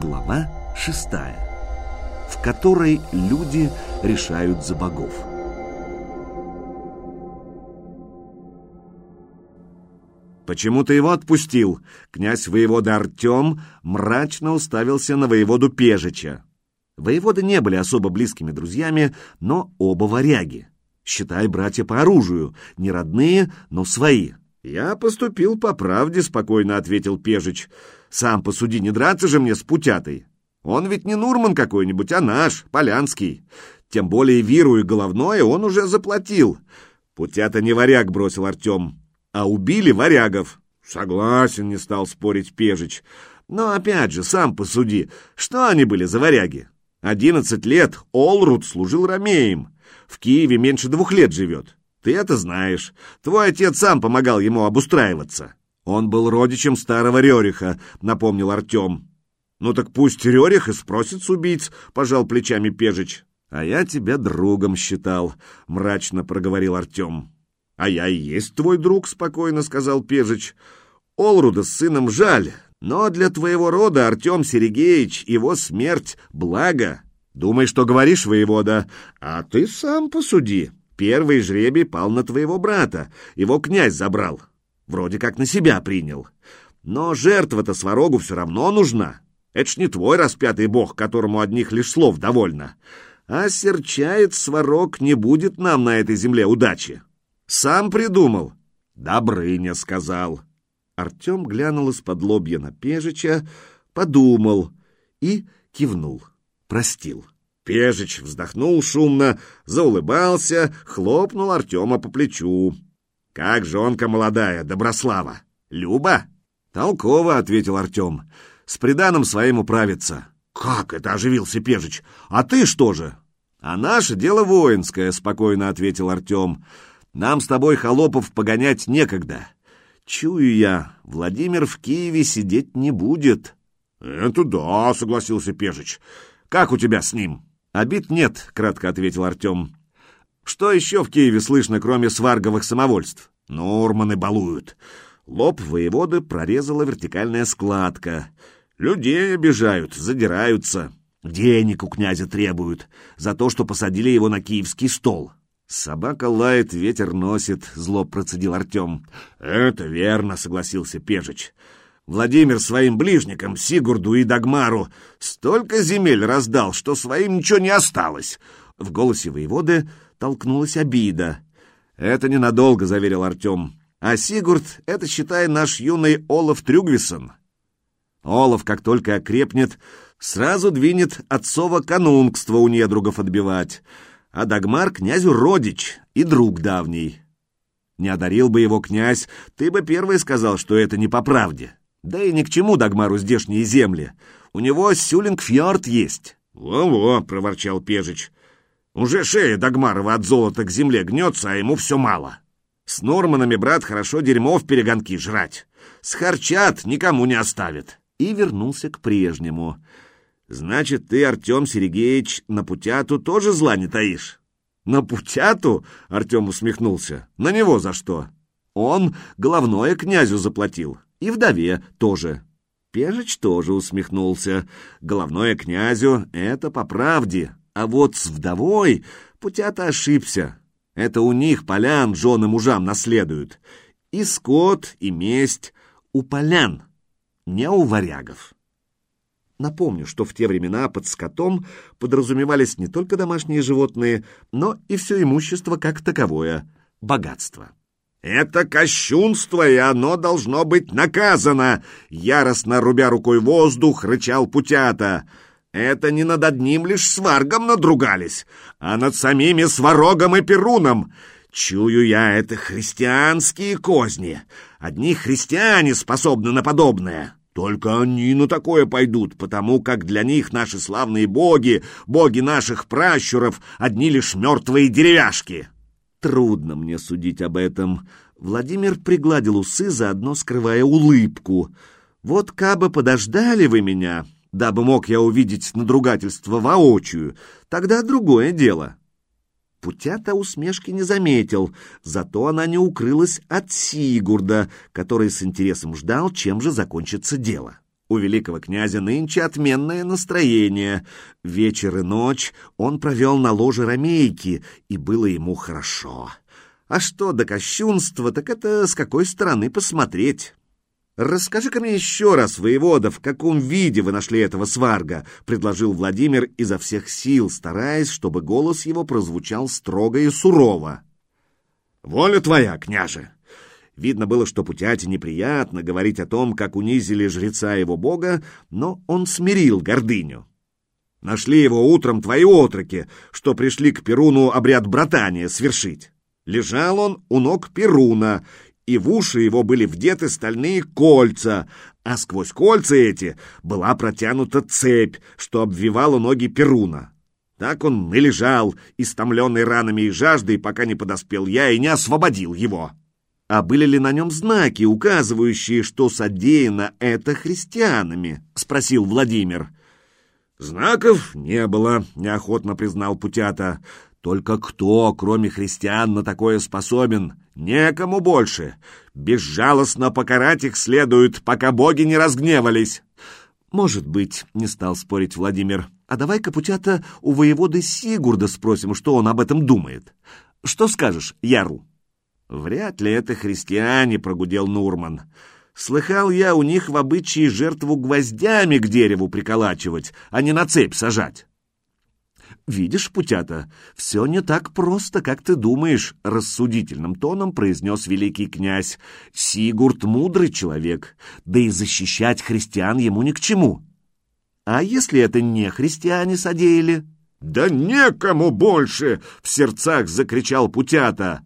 Глава шестая, в которой люди решают за богов. «Почему ты его отпустил?» Князь воевода Артем мрачно уставился на воеводу Пежича. Воеводы не были особо близкими друзьями, но оба варяги. Считай, братья по оружию, не родные, но свои. «Я поступил по правде», — спокойно ответил Пежич. «Сам посуди, не драться же мне с путятой. Он ведь не Нурман какой-нибудь, а наш, Полянский. Тем более Виру и Головное он уже заплатил. Путята не варяг бросил Артем а убили варягов. Согласен, не стал спорить Пежич. Но опять же, сам посуди, что они были за варяги? Одиннадцать лет Олрут служил ромеем. В Киеве меньше двух лет живет. Ты это знаешь. Твой отец сам помогал ему обустраиваться. Он был родичем старого Рериха, напомнил Артем. Ну так пусть Рерих и спросит с убийц, пожал плечами Пежич. А я тебя другом считал, мрачно проговорил Артем. «А я и есть твой друг», — спокойно сказал Пежич. «Олруда с сыном жаль, но для твоего рода, Артем Сергеевич, его смерть — благо. Думай, что говоришь, воевода, а ты сам посуди. Первый жребий пал на твоего брата, его князь забрал. Вроде как на себя принял. Но жертва-то сварогу все равно нужна. Это ж не твой распятый бог, которому одних лишь слов довольно. А серчает сварог не будет нам на этой земле удачи. Сам придумал. Добрыня сказал. Артем глянул из-под лобья на Пежича, подумал и кивнул. Простил. Пежич вздохнул шумно, заулыбался, хлопнул Артема по плечу. «Как жонка молодая, Доброслава! Люба?» «Толково», — ответил Артем. «С приданым своим управиться». «Как это?» — оживился Пежич. «А ты что же?» «А наше дело воинское», — спокойно ответил Артем. Нам с тобой, Холопов, погонять некогда. Чую я, Владимир в Киеве сидеть не будет. — Это да, — согласился Пежич. — Как у тебя с ним? — Обид нет, — кратко ответил Артем. — Что еще в Киеве слышно, кроме сварговых самовольств? Норманы балуют. Лоб воеводы прорезала вертикальная складка. Людей обижают, задираются. Денег у князя требуют за то, что посадили его на киевский стол. — «Собака лает, ветер носит», — зло процедил Артем. «Это верно», — согласился Пежич. «Владимир своим ближникам, Сигурду и Дагмару, столько земель раздал, что своим ничего не осталось». В голосе воеводы толкнулась обида. «Это ненадолго», — заверил Артем. «А Сигурд — это, считай, наш юный Олаф Трюгвисон». Олаф, как только окрепнет, сразу двинет отцово канунгство у недругов отбивать а Дагмар князю родич и друг давний. Не одарил бы его князь, ты бы первый сказал, что это не по правде. Да и ни к чему Дагмару здешние земли. У него Сюлингфьорд есть. «Во-во», — проворчал Пежич. «Уже шея Дагмарова от золота к земле гнется, а ему все мало. С Норманами, брат, хорошо дерьмо в перегонки жрать. Схарчат, никому не оставит». И вернулся к прежнему — Значит, ты, Артем Сергеевич, на Путяту тоже зла не таишь? На Путяту? Артем усмехнулся. На него за что? Он головное князю заплатил. И вдове тоже. Пежич тоже усмехнулся. Головное князю — это по правде. А вот с вдовой Путята ошибся. Это у них полян жены мужам наследуют. И скот, и месть у полян, не у варягов. Напомню, что в те времена под скотом подразумевались не только домашние животные, но и все имущество как таковое — богатство. «Это кощунство, и оно должно быть наказано!» Яростно рубя рукой воздух, рычал Путята. «Это не над одним лишь сваргом надругались, а над самими сварогом и перуном!» Чую я, это христианские козни. Одни христиане способны на подобное. Только они на такое пойдут, потому как для них наши славные боги, боги наших пращуров, одни лишь мертвые деревяшки. Трудно мне судить об этом. Владимир пригладил усы, заодно скрывая улыбку. Вот кабы подождали вы меня, дабы мог я увидеть надругательство воочию, тогда другое дело. Путята усмешки не заметил, зато она не укрылась от Сигурда, который с интересом ждал, чем же закончится дело. У великого князя нынче отменное настроение. Вечер и ночь он провел на ложе ромейки, и было ему хорошо. А что до кощунства, так это с какой стороны посмотреть. «Расскажи-ка мне еще раз, воевода, в каком виде вы нашли этого сварга?» — предложил Владимир изо всех сил, стараясь, чтобы голос его прозвучал строго и сурово. «Воля твоя, княже!» Видно было, что Путяте неприятно говорить о том, как унизили жреца его бога, но он смирил гордыню. Нашли его утром твои отроки, что пришли к Перуну обряд братания свершить. Лежал он у ног Перуна, и в уши его были вдеты стальные кольца, а сквозь кольца эти была протянута цепь, что обвивала ноги Перуна. Так он и лежал, истомленный ранами и жаждой, пока не подоспел я и не освободил его. А были ли на нем знаки, указывающие, что содеяно это христианами? — спросил Владимир. Знаков не было, — неохотно признал Путята. Только кто, кроме христиан, на такое способен? Некому больше. Безжалостно покарать их следует, пока боги не разгневались. Может быть, не стал спорить Владимир. А давай-ка, Путята, у воеводы Сигурда спросим, что он об этом думает. Что скажешь, Ярл? Вряд ли это христиане, прогудел Нурман. Слыхал я у них в обычае жертву гвоздями к дереву приколачивать, а не на цепь сажать. «Видишь, путята, все не так просто, как ты думаешь», — рассудительным тоном произнес великий князь. «Сигурд мудрый человек, да и защищать христиан ему ни к чему. А если это не христиане содеяли?» «Да некому больше!» — в сердцах закричал путята.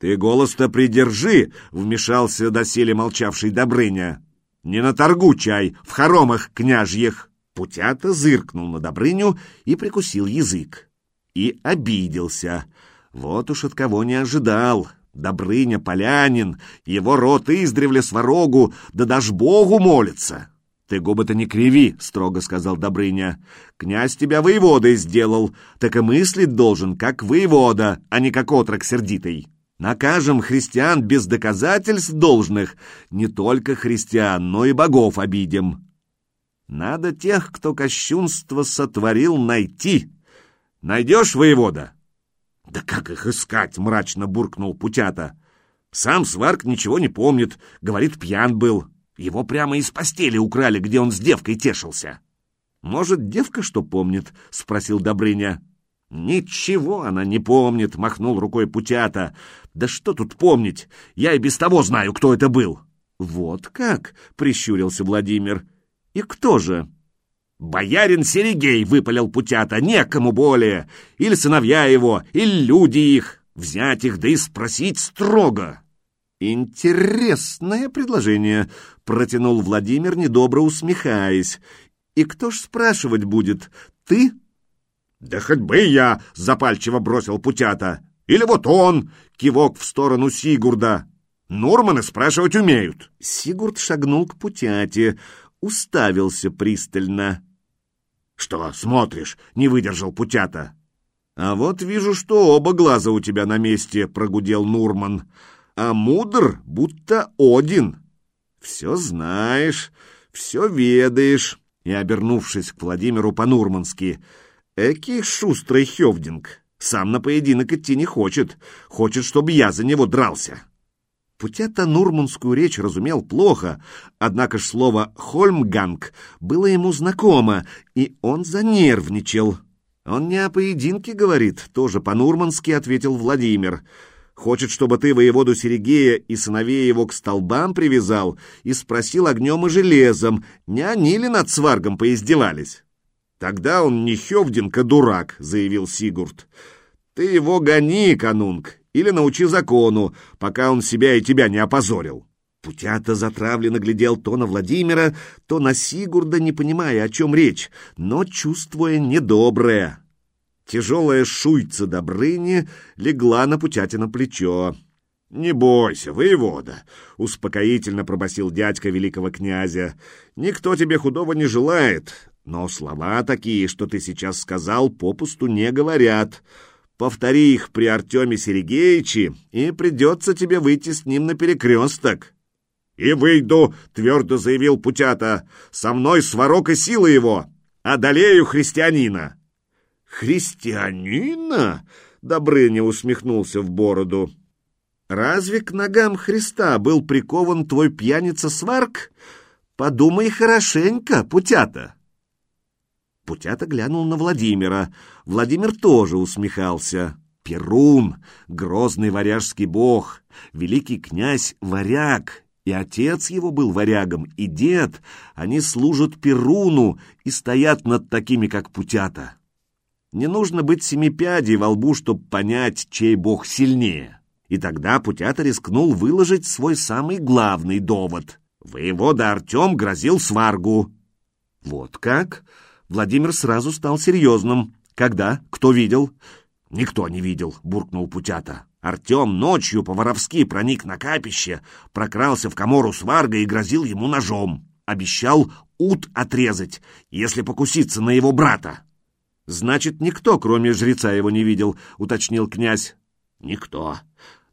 «Ты голос-то придержи!» — вмешался доселе молчавший Добрыня. «Не на торгу чай, в хоромах княжьих!» Путята зыркнул на Добрыню и прикусил язык. И обиделся. Вот уж от кого не ожидал. Добрыня полянин, его рот издревле сварогу, да даже Богу молится. «Ты губы-то не криви», — строго сказал Добрыня. «Князь тебя воеводой сделал, так и мыслить должен, как воевода, а не как отрок сердитый. Накажем христиан без доказательств должных, не только христиан, но и богов обидим. Надо тех, кто кощунство сотворил, найти. Найдешь, воевода? Да как их искать, мрачно буркнул Путята. Сам Сварк ничего не помнит, говорит, пьян был. Его прямо из постели украли, где он с девкой тешился. Может, девка что помнит? Спросил Добрыня. «Ничего она не помнит», — махнул рукой Путята. «Да что тут помнить? Я и без того знаю, кто это был». «Вот как?» — прищурился Владимир. «И кто же?» «Боярин Серегей!» — выпалил Путята. «Некому более! Или сыновья его, или люди их! Взять их, да и спросить строго!» «Интересное предложение», — протянул Владимир, недобро усмехаясь. «И кто ж спрашивать будет? Ты?» «Да хоть бы я!» — запальчиво бросил Путята. «Или вот он!» — кивок в сторону Сигурда. «Нурманы спрашивать умеют!» Сигурд шагнул к Путяте уставился пристально. «Что смотришь?» — не выдержал Путята. «А вот вижу, что оба глаза у тебя на месте», — прогудел Нурман. «А мудр, будто Один. Все знаешь, все ведаешь». И, обернувшись к Владимиру по-нурмански, «Эки шустрый Хевдинг, сам на поединок идти не хочет, хочет, чтобы я за него дрался». Путята нурманскую речь разумел плохо, однако ж слово «хольмганг» было ему знакомо, и он занервничал. «Он не о поединке говорит», — тоже по-нурмански ответил Владимир. «Хочет, чтобы ты воеводу Серегея и сыновей его к столбам привязал и спросил огнем и железом, не они ли над сваргом поиздевались?» «Тогда он не Хевдинка дурак», — заявил Сигурд. «Ты его гони, канунг, или научи закону, пока он себя и тебя не опозорил. Путята затравленно глядел то на Владимира, то на Сигурда, не понимая, о чем речь, но чувствуя недоброе. Тяжелая шуйца Добрыни легла на Путятина плечо. «Не бойся, воевода», — успокоительно пробасил дядька великого князя. «Никто тебе худого не желает, но слова такие, что ты сейчас сказал, попусту не говорят. Повтори их при Артеме Сергеевиче, и придется тебе выйти с ним на перекресток. «И выйду», — твердо заявил Путята. «Со мной сварок и сила его. Одолею христианина». «Христианина?» — Добрыня усмехнулся в бороду. «Разве к ногам Христа был прикован твой пьяница-сварк? Подумай хорошенько, Путята». Путята глянул на Владимира. Владимир тоже усмехался. Перун, грозный варяжский бог, великий князь варяг, и отец его был варягом, и дед, они служат Перуну и стоят над такими, как Путята. Не нужно быть семипядей во лбу, чтобы понять, чей бог сильнее. И тогда Путята рискнул выложить свой самый главный довод. Воевода Артем грозил сваргу. Вот как? Владимир сразу стал серьезным. Когда? Кто видел? Никто не видел, буркнул Путята. Артем ночью по-воровски проник на капище, прокрался в комору сварга и грозил ему ножом. Обещал ут отрезать, если покуситься на его брата. «Значит, никто, кроме жреца, его не видел», — уточнил князь. «Никто.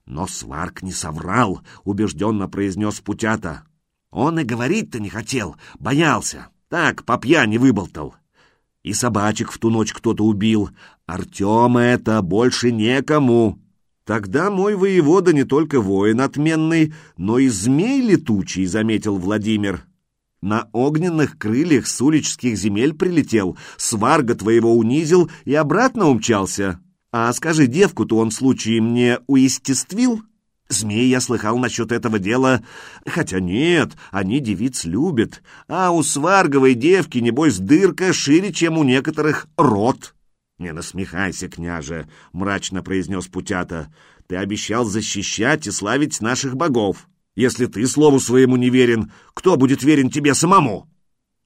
Но сварк не соврал», — убежденно произнес Путята. «Он и говорить-то не хотел, боялся. Так, по пьяни выболтал. И собачек в ту ночь кто-то убил. Артема это больше некому». «Тогда мой воевода не только воин отменный, но и змей летучий», — заметил Владимир. «На огненных крыльях с уличских земель прилетел, сварга твоего унизил и обратно умчался. А скажи, девку-то он случае мне уестествил?» Змей я слыхал насчет этого дела, хотя нет, они девиц любят, а у сварговой девки, небось, дырка шире, чем у некоторых рот. «Не насмехайся, княже», — мрачно произнес Путята. «Ты обещал защищать и славить наших богов. Если ты слову своему не верен, кто будет верен тебе самому?»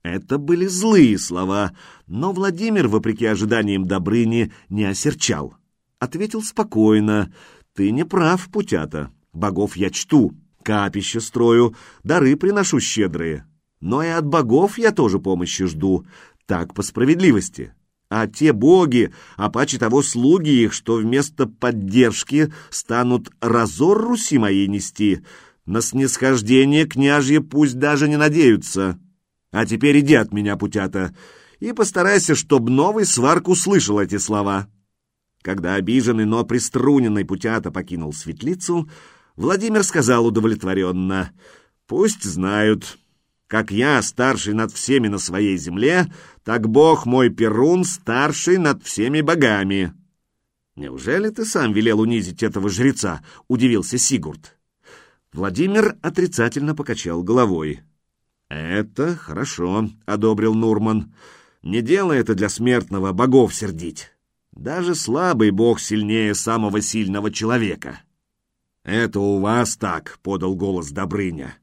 Это были злые слова, но Владимир, вопреки ожиданиям Добрыни, не осерчал. Ответил спокойно. «Ты не прав, Путята. Богов я чту, капище строю, дары приношу щедрые. Но и от богов я тоже помощи жду, так по справедливости а те боги, а паче того слуги их, что вместо поддержки станут разор Руси моей нести, на снисхождение княжье пусть даже не надеются. А теперь иди от меня, путята, и постарайся, чтоб новый сварк услышал эти слова». Когда обиженный, но приструненный путята покинул светлицу, Владимир сказал удовлетворенно, «Пусть знают, как я старший над всеми на своей земле, так бог мой Перун старший над всеми богами. Неужели ты сам велел унизить этого жреца? Удивился Сигурд. Владимир отрицательно покачал головой. «Это хорошо», — одобрил Нурман. «Не дело это для смертного богов сердить. Даже слабый бог сильнее самого сильного человека». «Это у вас так», — подал голос Добрыня.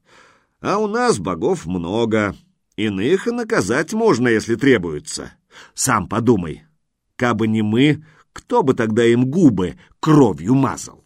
А у нас богов много. Иных и наказать можно, если требуется. Сам подумай. Кабы не мы, кто бы тогда им губы кровью мазал?